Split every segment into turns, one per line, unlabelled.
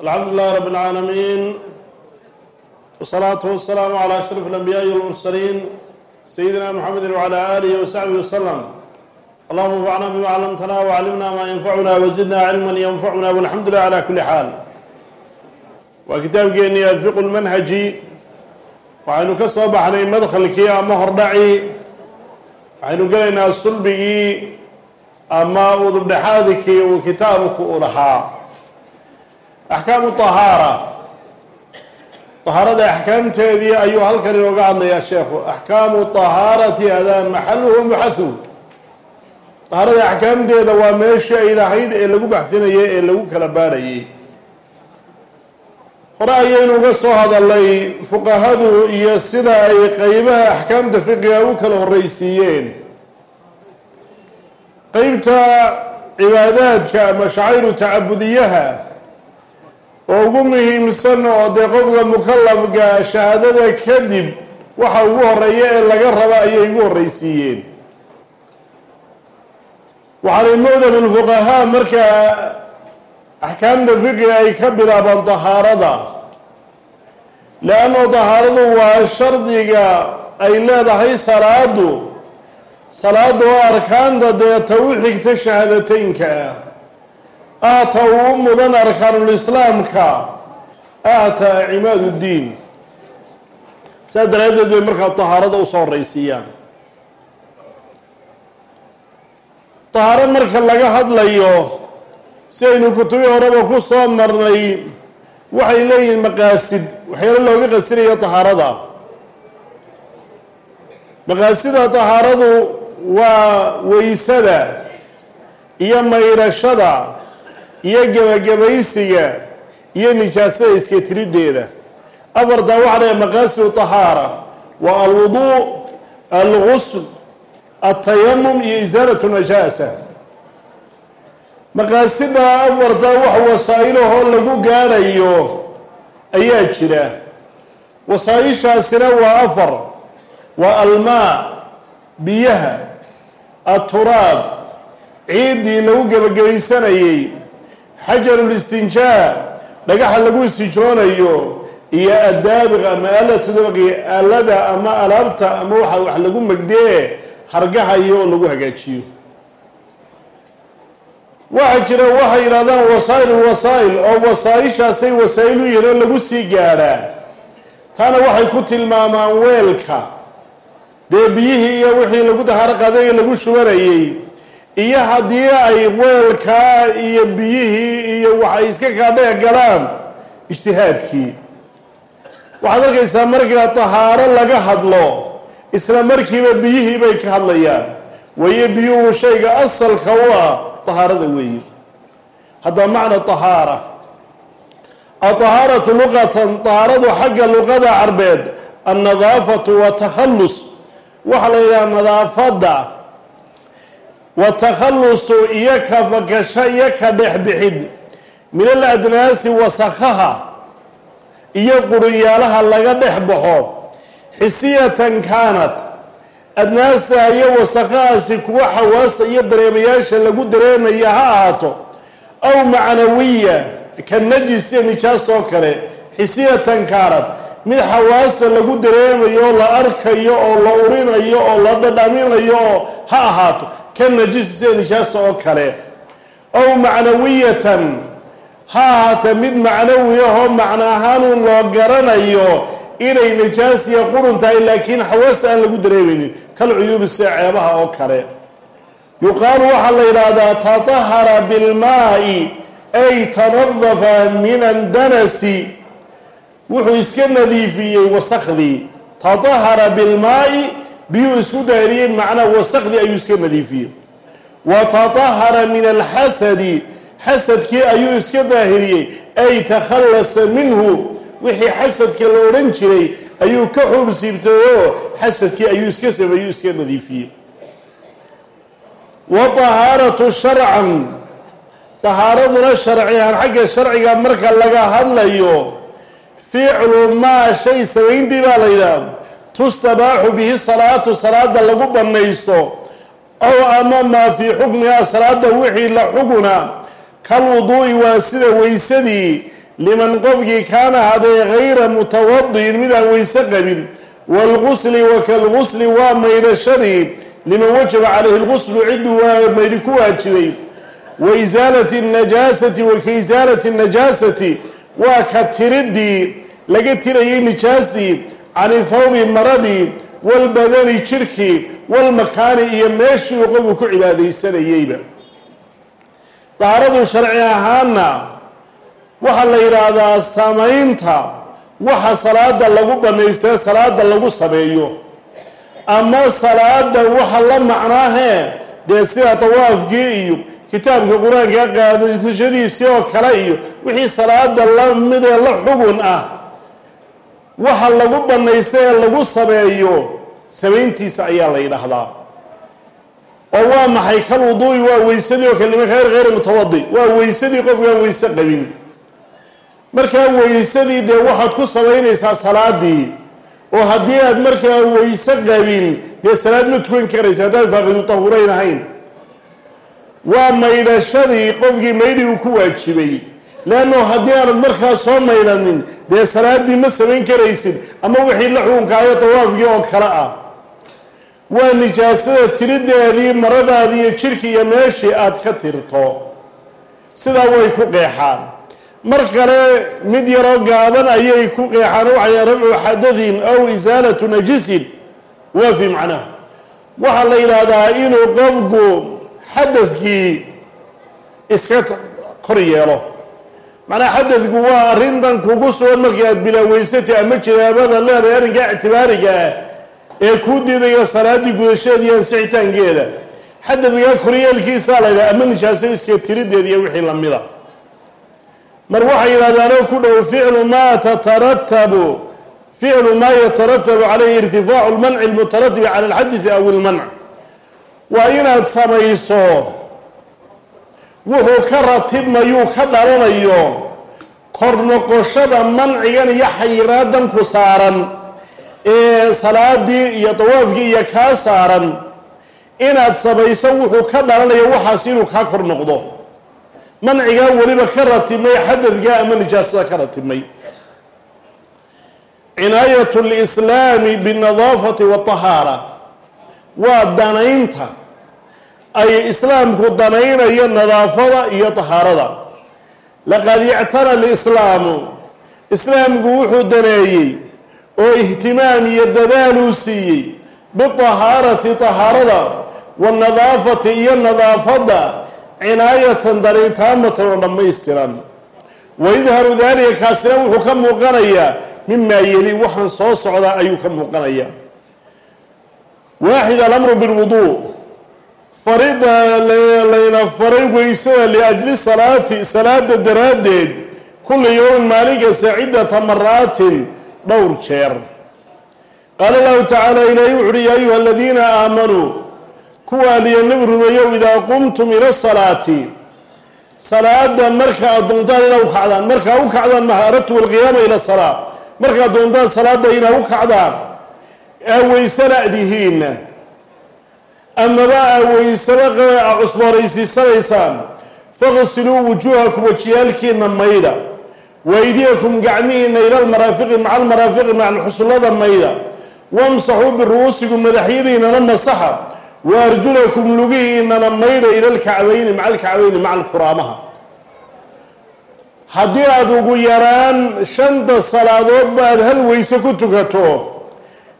alxamdu lilahi rabi اlcaalamiin wsalaatu wasalaamu calaa ashraf alambiyaai walmursaliin sayidina muxamedi wacala aalihi wasaxbihi wasalam allahuma anfacna bima callamtana waclimna maa yanfacuna wazidna cilman yanfacuna walxamdu lilah cala kuli xaal waa kitaabkeeni alfiqu lmanhaji waxaynu ka soo baxnay madkhalkii ama hordhaci. Waxaynu gelaynaa sulbigii ama udubdhexaadkii uu kitaabku u lahaa axkaamu tahaara. Tahaarada axkaamteedii ayuu halkan inooga hadlayaa sheekhu. Axkaamu tahaarati hadaa maxaluhu muxathu tahaarada axkaamteeda waa meeshii ay lahayd ee lagu baxsinayay ee lagu kala baadhayay. Hore ayaynu uga soo hadalnay fuqahadu iyo sida ay qeybaha axkaamta fiqiga u kala horreysiiyeen qeybta cibaadaadka ama shacayru tacabudiyaha oo ugu muhiimsan oo dee qofka mukalafka shahaadada kadib waxa ugu horreeya ee laga raba ayay ugu horreysiiyeen waxaanay mucdam lfuqahaa markaa axkaamta fiqiga ay ka bilaabaan tahaarada. Leanno tahaaradu waa shardiga ay leedahay salaadu. Salaada oo arkaanta deeta u xigta shahaadateynka ah ahta uu mudan arkaanulislaamka ahta cimaad uddiin saas daraaddeed bay markaa tahaarada u soo horreysiiyaan tahaaro marka laga hadlayo si aynu kutubii horeba ku soo marnay waxay leeyihiin maqaasid waxyaalo looga qasinayo tahaarada. Maqaasida tahaaradu waa weysada iyo maydhashada iyo gebagabaysiga iyo nijaasada iska tiriddeeda afartaa waxaa maqaasidu tahaara waa alwuduu algusl altayamum iyo isaalatu najaasa. Maqaasida afartaa wax wasaa-ilahoo lagu gaadhayo ayaa jira. Wasaa-ishaasina waa afar. Waa almaa biyaha aturaab ciiddii lagu gebagabaysanayey xajarulistinjaa dhagaxa lagu istijoonayo iyo addaabiq ama aalatu dabaqi aalada ama alaabta ama waxa wax lagu megdee hargahayo oo lagu hagaajiyo. Waxaa jira waxay yidhahdaan wasaa'il wasaa'il oo wasaa-ishaasay wasaa-il u yihiin oo lagu sii gaadhaa taana waxay ku tilmaamaan weelka dee biyihii iyo wixii lagu dahaaro qaadanayo lagu shubanayey iyo haddii ay weelkaa iyo biyihii iyo waxay iska kaadheex galaan ijtihaadkii. Waxaad arkaysaa markaa tahaaro laga hadlo isla markiiba biyihii bay ka hadlayaan. Wayo biyuhu shayga asalka u ah tahaarada weeye. Haddaba macna tahaara. Atahaaratu luqatan tahaaradu xagga luqada carbeed annadaafatu wa takhallus. Waxaa la yidhaha nadaafadda wa takhallusu iyo ka fakasho iyo ka dhexbixid. Min al adnaasi wasakhaha iyo qurunyaalaha laga dhex baxo. Xisiyatan kaanat adnaasta iyo wasakhahaasi kuwa xawaasta iyo dareemayaasha lagu dareemaya ha ahaato. Aw macnawiya ka najis iyo nijaas oo kale. Xisiyatan kaanat mid xawaasa lagu dareemayo oo la arkayo oo la urinayo oo la dhadhaminayo oo ha ahaato ka najis sida nijaasa oo kale. Aw macnawiyatan ha ahaata mid macnawi ahoo macno ahaanuun loo garanayo inay nijaasiya qurun tahay laakiin xawaasta aan lagu dareemaynin kal cuyuubi sida ceebaha oo kale. Yuqaalu waxaa la yidhaahdaa tatahara bilmaa'i ay tanadafa min andanasi. Wuxuu iska nadiifiyey wasakhdii tatahara bilmaa'i biyuu isku daahiriyey macnaa wasakhdii ayuu iska nadiifiyey. Wa min alxasadi xasadkii ayuu iska daahiriyey. Ay takhallasa minhu wixii xasadka la odhan jiray ayuu ka xuubsiibtay oo xasadkii ayuu iska sameeyuu iska nadiifiyey. Wa tahaaratu sharcan tahaaraduna sharci ahaan xagga sharciga marka laga hadlayo ficlu maa shay samayntii baa la yidhaha tustabaaxu bihi salaatu salaada lagu bannaysto ow ama maa fii xukmihaa salaada wixii la xuguna kal wuduu'i waa sida weysadii liman qofkii kaana haday hayra mutawadi'in midaan weyse qabin waalgusli wa kalgusli waa maydhashadii liman wajaba calayhi lguslu cidduu waa maydhi ku waajibay wa isaalati najaasati wa ka isaalati najaasati waa ka tiriddii laga tirayay nijaastii cani thawbi maradii walbadani jirkii walmakaani iyo meeshii uu qofku ku cibaadaysanayeyba. Daharadu sharci ahaana waxaa la yidhaahdaa samaynta waxa salaada lagu banaystee salaada lagu sameeyo. Ama salaada waxa la macnaahee dee sida tawaafkii iyo kitaabka qur'aanka qaadashadiisii oo kale iyo wixii salaada la midee la xugun ah waxa lagu banaysta ee lagu sameeyo samayntiisa ayaa la yidhaahdaa. Oo waa maxay kal wuduui waa weysadii oo kalima khayr khayr mutawadi. Waa weysadii qofkaan weyse qabin. Markaa weysadii dee waxaad ku samaynaysaa salaadii oo haddii aad markaa weyse qabin dee salaad ma tukan karaysa haddaad faaqidu tahurayn ahayn waa maydhashadii qofkii maydhi uu ku waajibay leanno haddii aanad markaa soo maydhanin dee salaadii ma samayn karaysid ama wixii la xukunkaayo tawaafkii oo kale ah. Waa nijaasada tirideedii maradaadii iyo jirkii iyo meeshii aad ka tirto. Sidaa way ku qeexaan. Mar kale mid yaroo gaaban ayay ku qeexaan waxay rafcu xadadin aw isaalatu najisin. Waa fii macnaha waxaa la yidhaahdaa inuu qofku xadadkii iska kor yeelo macnaha xadadku waa arrintan kugu sugan markii aad bilaaweysatay ama jinaabada leedahay arrinkaa ictibaariga ah ee kuu diidaya salaaddii gudasheeda iyo ansixitaankeeda. Xadadkaa koryeelkiisaa la yidhaha ama nijaaso iska tirideed iyo wixii lamida mar waxay yidhahdaanoo ku dhow ficlu maa tataratabu ficlu maa yataratabu calayhi irtifaacu lmanci almutaratibi cala alxadidi aw ilmanc waa inaad samayso wuxuu ka ratibmayuu ka dhalanayo kor noqoshada mancigan iyo xayiraadan ku saaran ee salaadii iyo dawaafkii iyo kaa saaran inaad samayso wuxuu ka dhalanayo waxaas inuu kaa kor noqdo. Mancigaa weliba ka ratibmay xadadka ama nijaasada ka ratibmay. Cinaayat lislaami binadaafati watahaara waa danaynta ay islaamku danaynayo nadaafada iyo tahaarada. Laqad ictana lislaamu islaamku wuxuu daneeyey oo ihtimaam iyo dadaaluu siiyey bitahaarati tahaarada wanadaafati iyo nadaafadda cinaayatan danayntaamatan oo dhammaystiran. Wayadharu dalika kaasina wuxuu ka muuqanayaa mimaa yeli waxaan soo socdaa ayuu ka muuqanayaa waaxid alamru bilwuduu farida layna faray weysada liajli salaati salaada daraaddeed kulli yowmin maalin kasta ciddata maraatin dhowr jeer. Qaala allahu tacaala ilaahi wuxu uhi yaa ayuha aladiina aamanuu kuwa aliya nabi rumeeyow idaa qumtum ila salaati. Salaada marka aad doontaan inaa u kacdaan markaa u kacdaan maha aradtu alqiyaama ila salaa markaad doontaan salaada inaa u kacdaan aa weysala'dihiinna amaba aa weysaba a cusboonaysiisanaysaan faqsiluu wujuuhakum wajiyaalkiina maydha waydiyakum gacmihiina ila almaraafiqi maca almaraafiqi maca xusullada maydha wamsaxuu biru'uusikum madaxyadiinana masaxa wa arjulakum lugihiinana maydha ila alkacbayni maca alkacbayni maca alkuraamaha haddii aada ugu yaraan shanta salaadoodba aada hal weyse ku tukato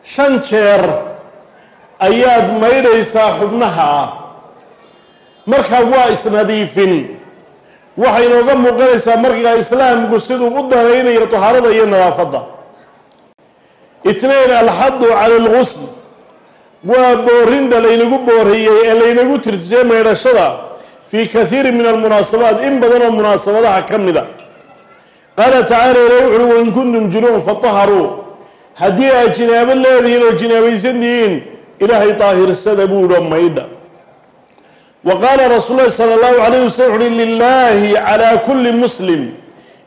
shan jeer ayaad maydhaysaa xubnaha. Ah markaa waa isnadiifin. Waxay inooga muuqanaysaa markaa islaamku siduu u danaynayo tahaarada iyo nadaafadda. Itnayn alxadu cala algusl waa boorinta laynagu booriyey ee laynagu tirtisay maydhashada fii kathiiri min almunaasabaat in badan oo munaasabadaha ka mida qaala tacaala ila wuxuuhi wain kuntum junuban fataharuu haddii aad jinaabo leedihiin oo jinaabaysan tihiin ilaahay daahirsada buuho maydha. Wa qaala rasuul lahi sala allahu calayh wasalam wuxuuhi lilaahi calaa kulli muslim.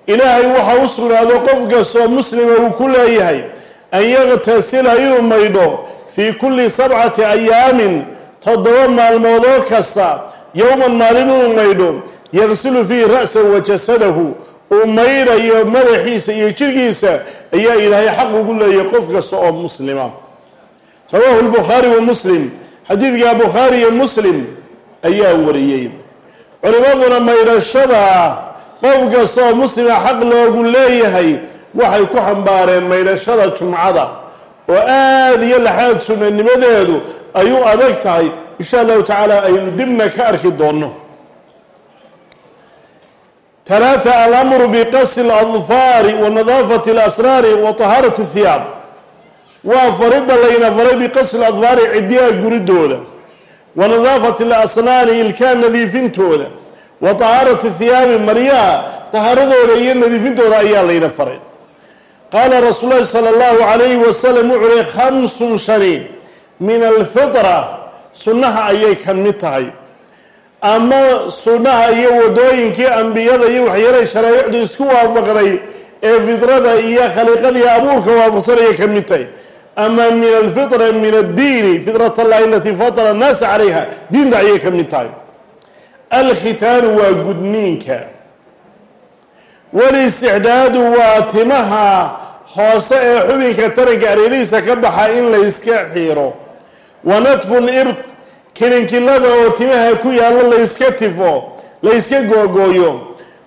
Ilaahay waxaa u sugnaado qof kastoo muslima uu ku leeyahay an yaktasila inuu maydho fii kulli sabcati ayaamin toddoba maalmoodoo kasta yowman maalin inuu maydho yaqsilu fiihi ra'sahu wa jasadahu. Uu maydhayo madaxiisa iyo jirhkiisa ayaa ilaahay xaq ugu leeyahay qof kasta oo muslima rawahu lbukhaari wa muslim. Xadiidka bukhaariyo muslim ayaa wariyey. Culimaduna maydhashada qof kasta oo muslima xaq loogu leeyahay waxay ku xambaareen maydhashada jumcada oo aada iyo laxaad sunanimadeedu ayuu adag tahay. In sha allahu tacaala aynu dibna ka arki doonno. Talaata alamru biqasi aladfaari wa nadaafati alasraari wa tahaarati thiyaab waa farida layna faray biqasli adfaari cidiyaha guridooda. Wa nidaafati alasnaani ilkaa nadiifintooda. Wa tahaarati hiyaabi maryaha tahaaradooda iyo nadiifintooda ayaa layna faray. Qaala rasuul lahi sala allahu calayhi wasalam wuxuu uhi khamsun shani min alfitra sunnaha ayay ka mid tahay. Ama sunnaha iyo wadooyinkii ambiyada iyo waxyeelay sharaa'icdu isku waafaqday ee fidrada iyo khaliiqadii abuurka waafaqsan ayay ka mid tahay ama min alfitra min addiini fitrat allahi alatii fatara annaasa calayha diinta ayay ka mid tahay alkhitaanu waa gudniinka walistixdaadu waa timaha hoose ee xubinka taranka areerihiisa ka baxa in layska xiiro wa nadfu libt kilinkilada oo timaha ku yaallo layska tifo layska googooyo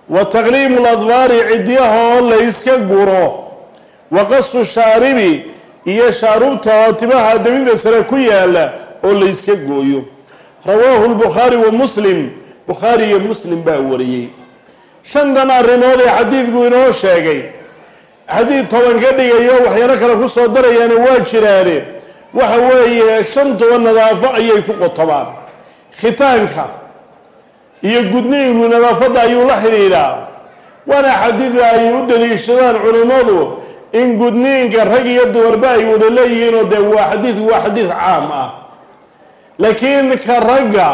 wa taqliimu ladfaari cidyaha layska guro wa qasu shaaribi iyo shaarubta oo timaha dabinta sare ku yaalla oo layska gooyo. Rawaahu lbukhaari wa muslim. Bukhaari iyo muslim baa wariyey. Shantan arrimood ee xadiidku inoo sheegay. Xadiid toban ka dhigayo waxyaalo kale ku soo darayaana waa jiraane. Waxa weeye shantuba nadaafo ayay ku qotobaan khitaanka iyo gudniinku nadaafadda ayuu la xidhiidhaa. Waana xadiida ay u daliishadaan culimmadu in gudniinka rag iyo dumarba ay wada leeyihiinoo dee waa xadiidku waa xadiid caam ah. Laakiin ka ragga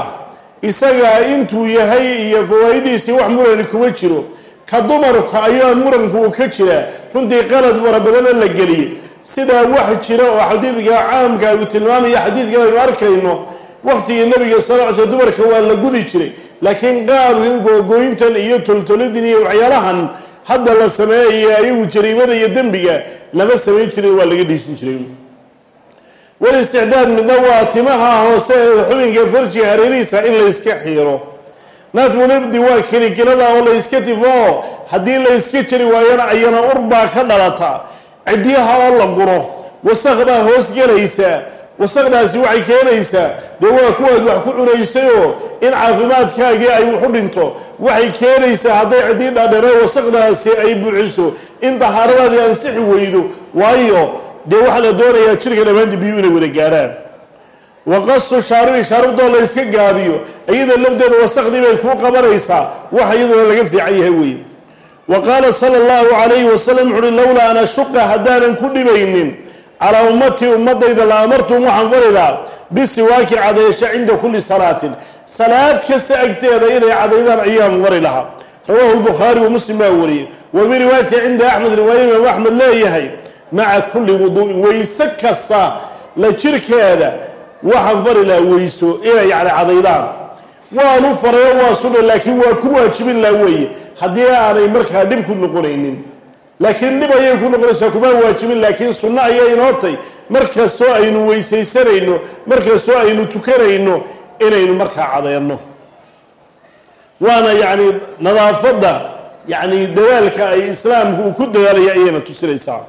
isaga intuu yahay iyo fawaa'idiisii wax murani kuma jiro. Ka dumarka ayaa muranku uu ka jiraa runtii qalad fara badana la geliyey sidaa wax jira oo xadiidka caamka uu tilmaamaya xadiidkan aynu arkayno waqtigii nabiga sal ly sl dumarka waa la gudi jiray. Laakiin qaabkan googooyintan iyo toltolidin iyo waxyaalahan hadda la sameeyayo ayagu jariimada iyo dembiga lama samayn jirin waa laga dhiisin jiray. Walisticdaad midna waa timaha hoose ee xubinka farjiga hareerihiisa in layska xiiro. Natfulibdi waa kilikilada oo layska tifo haddii layska jari waayana ayana urbaa ka dhalata. Cidyaha oo la guro wasaq baa hoos gelaysa wasaqdaasi waxay keenaysaa dee waa kuwaad wax ku cunaysayoo in caafimaadkaagii ay waxu dhinto. Waxay keenaysaa hadday ciddii dhaadheero wasaqdaasi ay buuxiso in dahaaradaadii ansixi weydo. Waayo dee waxaa la doonayaa jirka dhammaantii biyuu inay wada gaadhaan wa qastu shaaribi shaaribdoo la yska gaabiyo iyada lafdeeda wasaqdii bay kuu qabanaysaa wax iyaduna laga fiican yahay weeye. Wa qaala sala allahu calayhi wasalam wuxu uhi lowlaa an ashuqa haddaanan ku dhibaynin calaa ummatii ummadayda la amartum waxaan fari lahaa bisiwaaki cadeysho cinda kulli salaatin. Salaad kasta agteeda inay cadaydaan ayaan fari lahaa. Rawaahu lbukhaari wa muslim baa wariyey. Wa fii riwaayati cinda axmed riwaaya imaam axmed leeyahay maca kulli wuduu'in weyse kasta la jirkeeda waxaan fari lahaa weyso inay yani cadaydaan waanu farayo waa sunna laakiin waa ku waajibin laha weeye. Haddii aanay markaa dhib ku noqonaynin laakiin dhib ayay ku noqonaysaa kumaa waajibin laakiin sunno ayay inootay markastoo aynu weysaysanayno markastoo aynu tukanayno inaynu markaa cadeenno waana yacni nadaafadda yacni dadaalka ay islaamku uu ku dadaalaya ayayna tusinaysaa.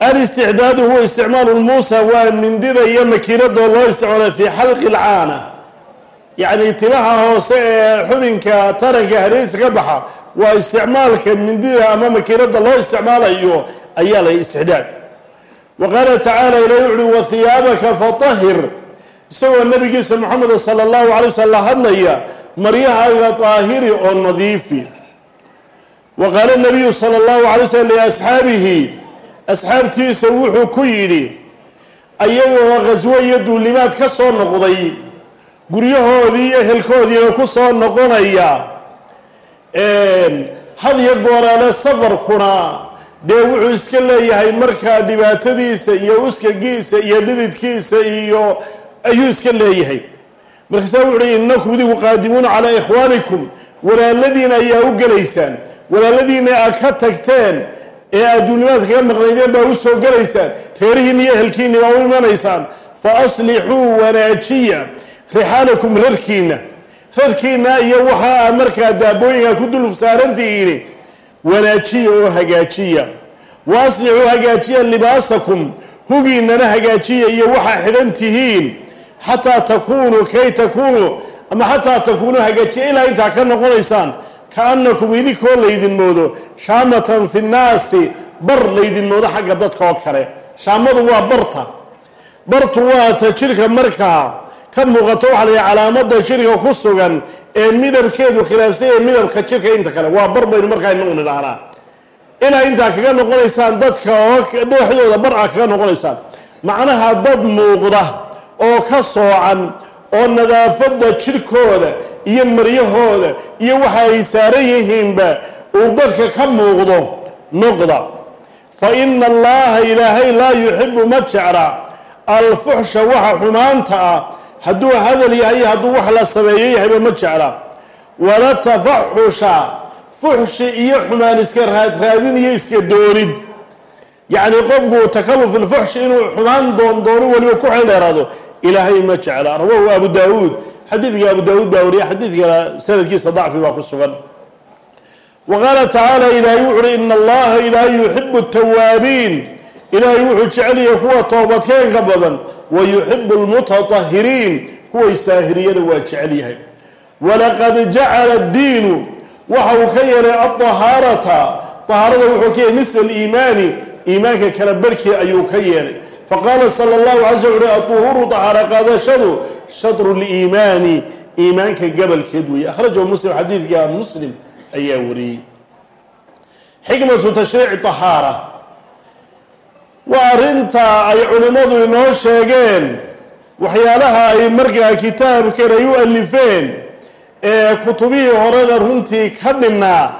Alistixdaadu huwa isticmaalu lmuusa waa mindida iyo makiinadoo loo isticmaala fii xalqi lcaana yacni timaha hoose ee xubinka taranka hareerisa ka baxa waa isticmaalka mindida ama makiinada loo isticmaalayo ayaa la istixdaad wa qaala tacaala ilahi wuxuuhi wa hiyaabaka fatahir isagoo nabigiisa moxameda sala allahu alay waslm la hadlaya maryahaaga daahiri oo nadiifi. Wa qaala nabiyu sala allahu alay waslm liasxaabihi asxaabtiisa wuxuu ku yidhi ayagoo khaswo iyo duulimaad ka soo noqday guryahoodii iyo ehelkoodiina ku soo noqonaya had iyo gooraale safarkuna dee wuxuu iska leeyahay markaa dhibaatadiisa iyo uskagiisa iyo dhididkiisa iyo ayuu iska leeyahay. Markaasaa wuxu uhi innakum idigu qaadimuuna calaa ikhwaanikum. Walaaladiina ayaa u gelaysaan. Walaaladiina aad ka tagteen ee adduunnimaad kaga maqnaydeen baa u soo gelaysaan. Reerihiinna iyo ehelkiinni baa u imanaysaan fa aslixuu wanaajiya rixaalakum rarkiinna rarkiinna iyo waxaa markaa daabooyinka ku dul saarantihiini wanaajiya oo hagaajiya. Wa aslixuu hagaajiya libaasakum. Hugiinnana hagaajiya iyo waxaa xidhan tihiin. Xataa takuunuu kay takuunuu ama xataa takuunuu hagaajiya ilaa intaa ka noqonaysaan. Kaannakum idinkoo laydin moodo. Shaamatan fi nnaasi. Bar laydin moodo xagga dadka oo kale. Shaamadu waa barta. Bartu waa ta jidhka markaa ka muuqato waxaa la yidhaha calaamada jidhka ku sugan ee midabkeedu khilaafsan yahay midabka jidhka inta kale. Waa bar baynu markaa inagu nidhaahnaa. Inaa intaa kaga noqonaysaan dadka oo dhexdooda bar ah kaga noqonaysaan. Macnaha dad muuqda oo ka soocan oo nadaafadda jidhkooda iyo maryahooda iyo waxa ay saaran yihiinba uu dadka ka muuqdo noqda. Fa ina allaha ilaahay laa yuxibu ma jecla. Alfuxsha waxa xumaanta ah hadduu hadal yahay hadduu wax la sameeyo yahayba ma jecla wala tafaxusha fuxshi iyo xumaan iska raadraadin iyo iska doonid yacni qofku takaluf ilfuxshi inuu xumaan doondoono weliba ku xeldheeraado ilaahay ma jecla rawahu abu daawuud. Xadiidka abu daawuud baa wariya xadiidkana sanadkiisa dacfi baa ku sugan. Wa qaala tacaala ilaahay wuxu uhi ina allaha ilaahay yuxibu tawaabiin ilaahay wuxuu jecel yahay kuwa toobadkeenka badan wa yuxibu lmutatahiriin kuway saahiriyana waa jecel yahay walaqad jacala diinu waxa uu ka yeelay adahaarata dahaarada wuxuu ka yeelay nisfa aliimaani iimaanka kala barhkii ayuu ka yeelay. Faqaala sala allahu alay sl uhi aduhuuru dahaaro qaadashadu shatru liimaani iimaanka gabalkeed weeye. Akhrajahu muslim xadiidka muslim ayaa wariyey. Xikmatu tashriici dahaara waa arrinta ay culimmadu inoo sheegeen. Waxyaalaha ay markaa kitaabkan ay u alifeen ee kutubihii horena runtii ka dhinnaa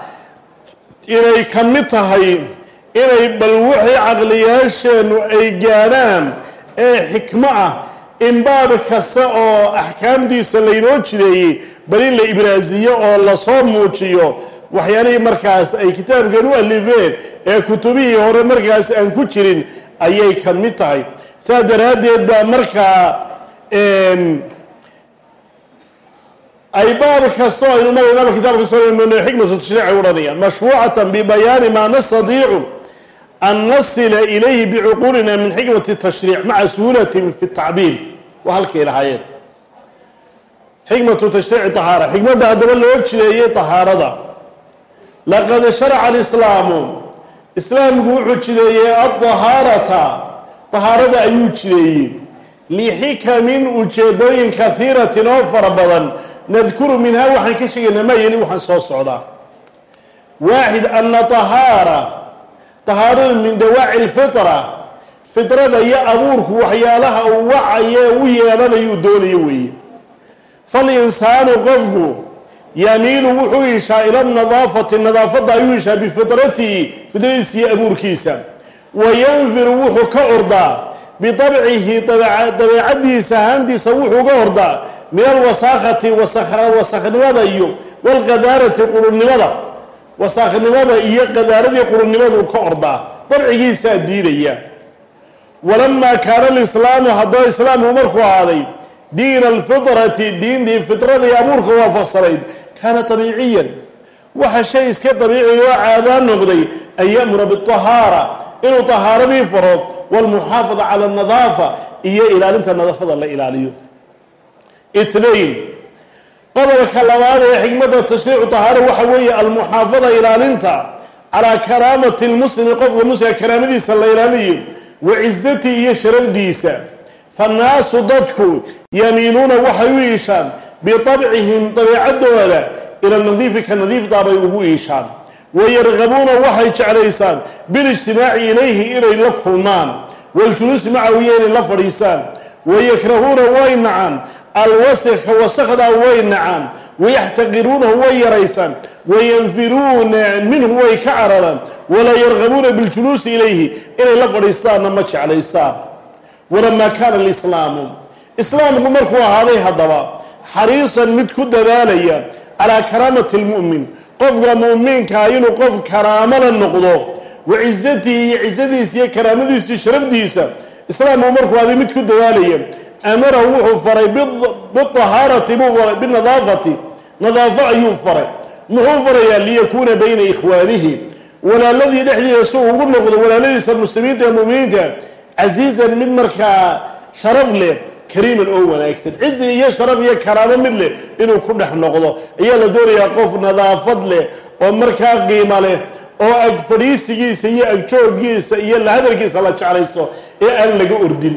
inay ka mid tahay inay bal wixii caqliyaasheennu ay gaadhaan ee xikmo ah in baab kasta oo axkaamtiisa laynoo jideeyey bal in la ibraasiyo oo la soo muujiyo waxyaalihii markaas ay kitaabkan u alifeen ee kutubihii hore markaas aan ku jirin ayay ka mid tahay. Saas daraaddeed baa markaa ay baab kastoo aynu maraynaba kitaabka soo xikmatu tashriic ay mashruucatan bibayaani maa nastadiicu an nasila ilayhi bicuquulina min xikmati tashriic maca suhulatin fi tacbiir waa halkay lahaayeen. Xikmatu tashriici tahaara. Xikmadda haddaba loo jideeyey tahaarada laqad sharaca alislaamu islaamku wuxuu jideeyey adahaarata tahaarada ayuu jideeyey lixikamin ujeedooyin kahiiratin oo fara badan nadkuru minhaa waxaan ka sheegaynaa maa waxaan soo socdaa waaxid ana tahaara tahaaradu min dawaaci lfitra fitrada iyo abuurku waxyaalaha uu wacaye u yeelanayuu doonayo weeye falinsaanu qofku yamiilu wuxuu ishaa ila nadaafati nadaafadda ayuu ishaa bifitratihi fitradiisa iyo abuurkiisa. Wa yanfiru wuxuu ka ordaa biabcihi dabeecadiisa ahaantiisa wuxuu ga ordaa min alwasaakati wasakhnimada iyo walqadaarati qurunnimada wasaakhnimada iyo qadaaradii qurunnimadu ka ordaa dabcigiisaa diidaya. Walamaa kaana alislaamu haddaba islaamku markuu ahaaday diina alfitrati diintii fitradii abuurka waafaqsanayd kaana abiiciyan waxa shay iska dabiiciga oo caadaa noqday an ya'mura biahaara inuu tahaaradii faro walmuxaafada cala anadaafa iyo ilaalinta nadaafada la ilaaliyo. Itnain qodobka labaad ee xikmadda tashriicu tahaara waxa weeye almuxaafada ilaalinta calaa karaamati lmuslimi qofka muslimka karaamadiisa la ilaaliyo wa cizatii iyo sharafdiisa. Fannaasu dadku yamiiluuna waxay u iishaan bitabcihim dabeecadooda ila nadiifi ka nadiifdaabay ugu iishaan. Wayargabuuna waxay jeclaysaan bilijtimaaci ilayhi inay la kulmaan. Waljuluusi macahu iyo inay la fadhiisaan. Wayakrahuuna way nacaan. Alwasikha wasakdaa way nacaan. Wayaxtaqiruunahu way yaraysaan. Wayanfiruuna minhu way ka cararaan walaa yargabuuna biljuluusi ilayhi inay la fadhiistaanna ma jeclaysaan. Walamaa kaana alislaamu islaamku markuu ahaaday haddaba xariisan mid ku dadaalaya calaa karaamati lmu'min qofka mu'minkaa inuu qof karaamala noqdo wa cizatihi iyo cizadiisa iyo karaamadiisa iyo sharafdiisa islaamku markuu aday mid ku dadaalaya. Amarahu wuxuu faray biahaarati buu faray binadaafati nadaafo ayuu faray. Muxuu farayaa liyakuuna bayna ikhwaanihi. Walaaladii uu ugu noqdo walaaladiisa muslimiinta ee muminiinta casiizan mid markaa sharaf leh kariiman oo wanaagsan. Cizi iyo sharaf iyo karaamo mid leh inuu ku dhex noqdo. Ayaa la doonayaa qof nadaafad leh oo markaa qiimo leh oo ag fadhiisigiisa iyo agjoogiisa iyo la hadalkiisa la jeclayso ee aan laga ordin.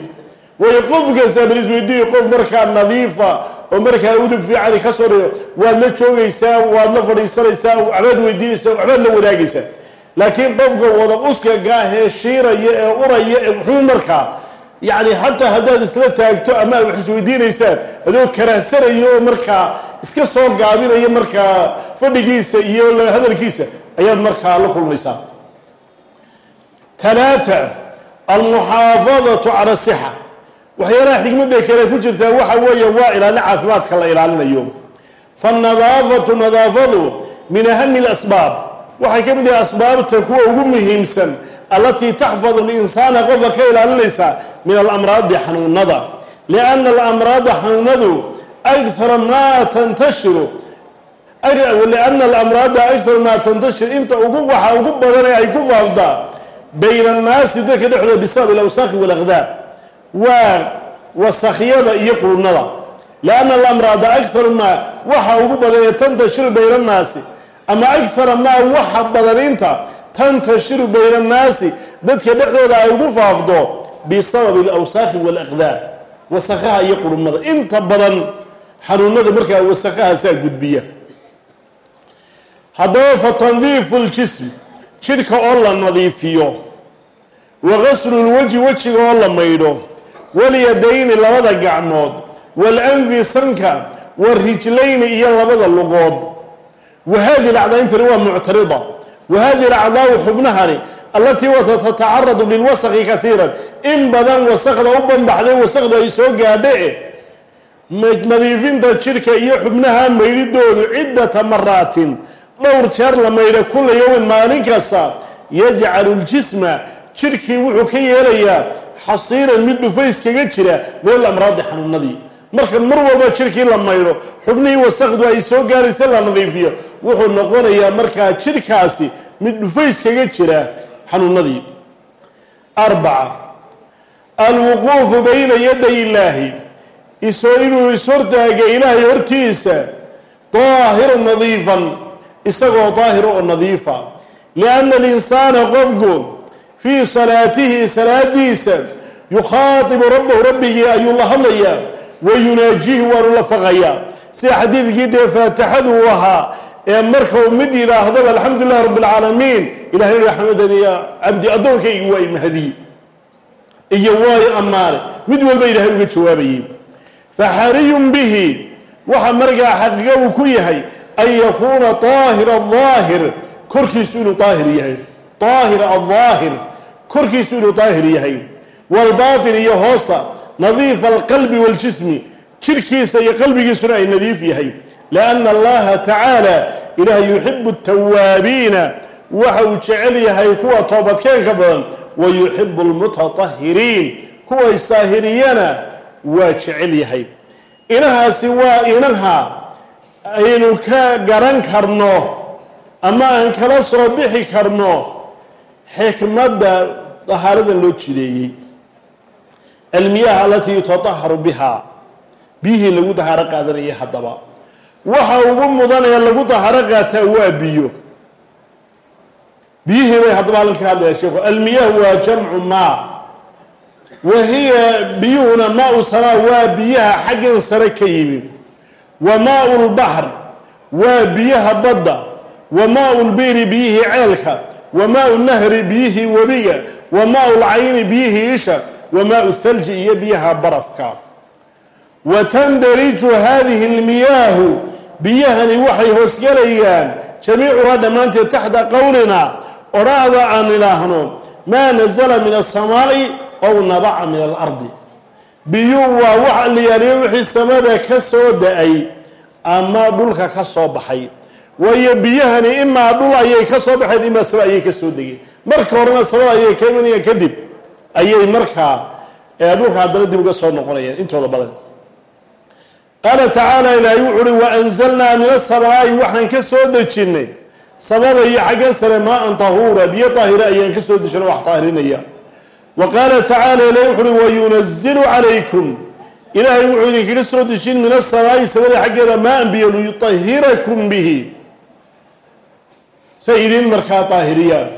Waayo qof kasta bal isweydiiyo qof markaa nadiifa oo markaa udug fiicani ka dhigo waad la joogaysaa waad la fadhiisanaysaa waxbaad weydiinaysaa waxbaad la wadaagaysaa. Laakiin qofka wada uskaga ahee shiiraya ee uraya ee wuxuu markaa yacni xataa haddaad isla taagto ama ad wax isweydiinaysaan adoo karaahsanayo markaa iska soo gaabinaya markaa fadhigiisa iyo hadalkiisa ayaad markaa la kulmaysaa. Talaata almuxaafadatu cala sixa. Waxyaalaha xikmadda kale ku jirtaa waxa weeye waa ilaalin caafimaadka la ilaalinayo. Fanadaafatu nadaafadu min ahami alasbaab. Waxay ka mid yahay asbaabta kuwa ugu muhiimsan allatii taxfadu linsaana qofka ka ilaalinaysa min alamraadi xanuunada lianna alamraada xanuunadu akthara maa tantashiru lianna alamraada akthar maa tantashir inta ugu waxa ugu badanee ay ku faafdaa bayna annaasi dadka dhexdooda bisabab alawsaaqi walaqdaar waa wasakhyada iyo qulunada lianna alamraada akthar maa waxa ugu badan ee tantashiru bayna annaasi ama akthara maa waxa badaninta tantashiru bayna annaasi dadka dhexdooda ay ugu faafdo bisababi alawsaakhi walaqdaar wasakhaha iyo qulumada inta badan xanuunada markaa wasakhahaasaa gudbiya. Haddaba fa tandiifu ljism jidhka oo la nadiifiyo wa gaslu lwajhi wejiga oo la maydho walyadayni labada gacmood walanfi sanka warijlayni iyo labada lugood. Wa hadihi alacdaa intani waa muctarida wa hadihi alacdaau xubnahani allatii wata tatacaradu lilwasaqi kaiiran in badan wasakda u banbaxday wasakdu ay soo gaadhe nadiifinta jidhka iyo xubnaha maydhidoodu ciddata maraatin dhowr jeer la maydha kula yowmin maalin kasta yajcalu ljisma jidhkii wuxuu ka yeelayaa xasiiran mid dhufays kaga jira min alamraadi xanuunadii marka mar walba jidhkii la maydho xubnihii wasakdu ay soo gaaraysa la nadiifiyo wuxuu noqonayaa markaa jidhkaasi mid dhufays kaga jira xanuunadii. Arbaca alwuquufu bayna yaday illaahi isoo inuu ishortaaga ilaahay hortiisa daahiran nadiifan isagoo daahira oo nadiifa. Lianna alinsaana qofku fii salaatihi salaadiisa yukhaatibu rabbahu rabbigii ayuu la hadlayaa wa yunaajihi waanu la faqayaa. Sida xadiidkii dee faatixadu ahaa ee marka uu mid alxamdu lilahi rabbi alcaalamiin ilahay i xamadan ya cabdi addoonkaygi waa imahadiye iyo waayo ammaane. Mid walba ilahay uga jawaabayay faxariyun bihi waxa markaa xaqiiqa uu ku yahay an yakuuna daahira daahir korkiisu inuu daahir yahay. Daahir adaahir korkiisu inuu daahir yahay. Waalbaatin iyo hoosta nadiifa alqalbi waaljismi jidhkiisa iyo qalbigiisuna ay nadiif yahay lianna allaha tacaala ilaah yuxibu altawaabiina waxa uu jecel yahay kuwa toobadkeenka badan wa yuxibu almutatahiriin kuwa isaahiriyana waa jecel yahay inahaasi waa inaha aynu ka garan karno ama aan kala soo bixi karno xikmadda dahaaradan loo jideeyey almiyaha alatii yutadaharu biha biyihii lagu dahaaro qaadanayay haddaba waxa ugu mudanee lagu dahaaro qaataa waa biyo. Biyihii bay haddaba halkan ka hadlaya sheekhu almiyah waa jamcu maa. Wa hiya biyuhuna maa-u samaa waa biyaha xaggan sare ka yimi wa maa-u lbaxr waa biyaha badda. Wa maa-u lbiiri biyihii ceelka. Wa maa-u nahri biyihii webiga. Wa maa-u lcayni biyihii isha. Wa maa-u thalji iyo biyaha barafka. Wa tandariju hadihi lmiyaahu biyahani waxay hoosgelayaan jamiicuhaa dhammaanteed taxta qowlina odhaahda aan idhaahno maa nazala min asamaa'i ow nabaca min alardi. Biyuu waa wax liyaaliyo wixii samada ka soo da'ay ama dhulka ka soo baxay. Waayo biyahani imaa dhul ayay ka soo baxeen imaa saba ayay ka soo degeen. Marka horena sabada ayay ka imanayaan kadib ayay markaa dhulka haddana dib uga soo noqonayaan intooda badan qaala tacaala ilaahay wuxu uhi waanzalnaa min asamaa'i waxaan ka soo dejinnay samada iyo xaggan sare maa-an tahuura biyo taahira ayaan ka soo dejinay wax taahirinaya. Wa qaala tacaala ilahay wuxu uhi wayunazilu calaykum. Ilaahay wuxuu idinkaga soo dejin min asamaa'i samada xaggeeda maa-an biyo liyutahirakum bihi. Say idin markaa taahiriyaan.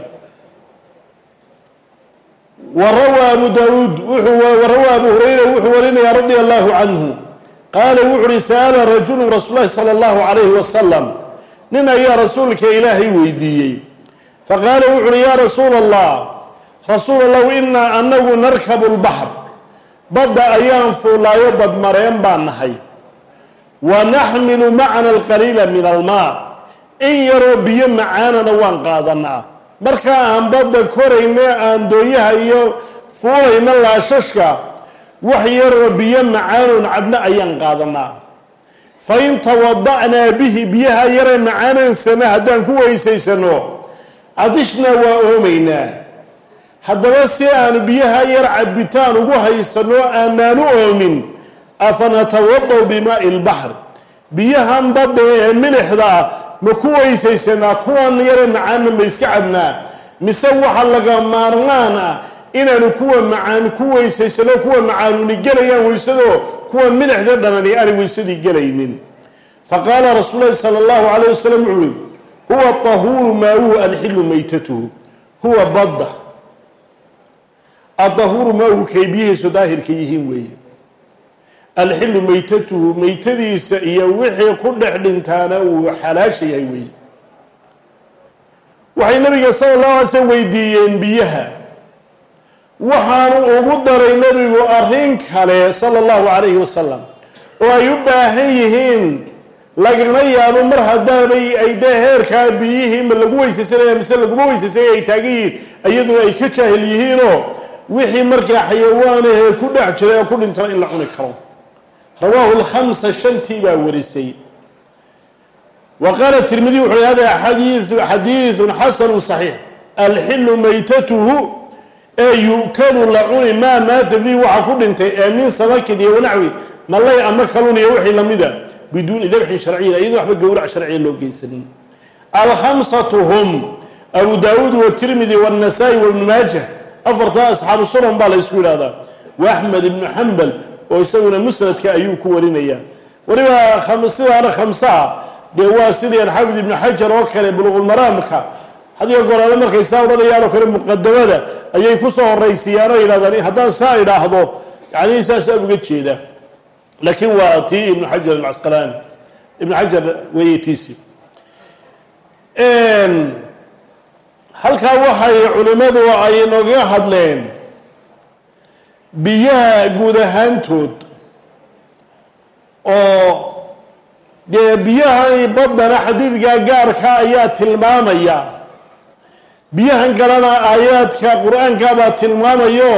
Warawaa abu daauud warawaa abu hurayra wuxuu warinayaa radia allahu canhu qaala wuxu uhi sa'ala rajulu rasuul lahi sala allahu calayhi wasalam nin ayaa rasuulka ilaahay weydiiyey. Faqaala wuxu uhi yaa rasuula allah rasuul allahu inaa anagu narkabu lbaxr badda ayaan fuulaayo badmareen baan nahay. Wa naxmilu macna alqaliila min almaa. In yaroo biyo macaanana waan qaadanaa markaa aan badda korayna aan doonyaha iyo fuulayna laashashka wax yaroo biyo macaanoon cabno ayaan qaadanaa fa in tawada'naa bihi biyaha yaree macaanaansana haddaan ku weysaysano cadishnaa waa oomaynaa. Haddaba si aanu biyaha yar cabitaan ugu haysano aanaanu oomin afanatawadaw bimaai lbaxr biyahan badda ee milixda ma ku weysaysanaa kuwan yare macaanna ma iska cabnaa. Mise waxa laga maarmaan ah inaanu kuwa macaan ku weysaysano kuwa macaanuni gelayaan weysado kuwan milixda dhanani aanay weysadii gelaynin. Faqaala rasuul lahi sala allahu calayh wasalam wuxuu uhi huwa tahuuru maauhu alxilu maytatuhu. Huwa badda. Adahuuru maauhu kay biyihiisu daahirka yihiin weeye. Alxilu maytatuhu maytadiisa iyo wixii ku dhex dhintaana uu xalaasha yahay weeye. Waxay nabiga sala allahu alay slm weydiiyeen biyaha waxaanu ugu daray nebigu arrin kale sala allahu calayhi wasalam oo ay u baahan yihiin lagana yaabo mar haddaanay ay dee heerkaa biyihii ma lagu weysaysanaya mise laguma weysaysanaya ay taagan yihiin iyaduna ay ka jaahil yihiinoo wixii markaa xayawaanahee ku dhex jiray oo ku dhintana in la cuni karo. Rawaahu lkhamsa shantii baa warisay. Wa qaala tirmidi wuxu hada xadiiu xadiidun xasanu saxiix. Alxilu maytatuhu ee yu'kalu la cuni maa maata fiihi waxa ku dhintay ee min samakin iyo wanaxwi malay ama kalun iyo wixii lamida biduuni dabxin sharciyin iyadoo waxba gowrac sharciya loo geysanin. Alkhamsatu hum abu daawuud watirmidi wاnnasaa-i wabnu maajah afartaa asxaabu sunan baa la ysku yidhahdaa wa axmed ibnu xambal oo isaguna musnadka ayuu ku warinayaa. Weliba sidaana khamsaha dee waa sidii alxaafid ibnu xajar oo kale buluqulmaraamka hadiyo goraale markay saa odhanayaan oo kale muqadamada ayay ku soo horaysiiyaan oo yidhahdaan haddaan saa idhaahdo yani saasaa uga jeeda. Laakiin waa tii ibnu xajar alcasqalaani ibnu xajar weeye halkaa waxay culimmadu ay noga hadleen biyaha guud ahaantood oo dee biyahan baddana xadiidka gaarka ayaa tilmaamaya biyahan kalena aayaadka qur'aanka baa tilmaamayo.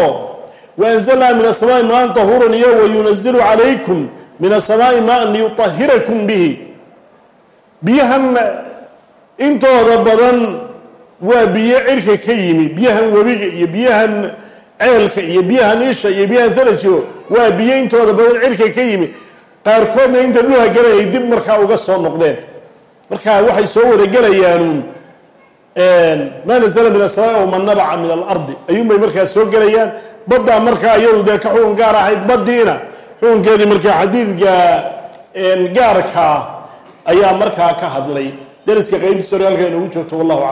Waanzalnaa min asamaai maan tahuuran iyo wayunazilu calaykum min asamaai maan liyutahirakum bihi. Biyahan intooda badan waa biyo cirka ka yimi. Biyahan webiga iyo biyahan ceelka iyo biyahan isha iyo biyahan sarajigo waa biyo intooda badan cirka ka yimi. Qaarkoodna inta dhulha galayay dib markaa uga soo noqdeen. Marka waxay soo wada gelayaanuun maa nazla min asamaa o man nabaca min alardi. Ayuunbay markaa soo gelayaan. Baddaa markaa iyadu dee ka xukun gaar ahayd baddiina. Xukunkeedii markaa xadiidka gaarkaa ayaa markaa ka hadlay. Dariska qaybtiisa hore halkaa joogto wallahu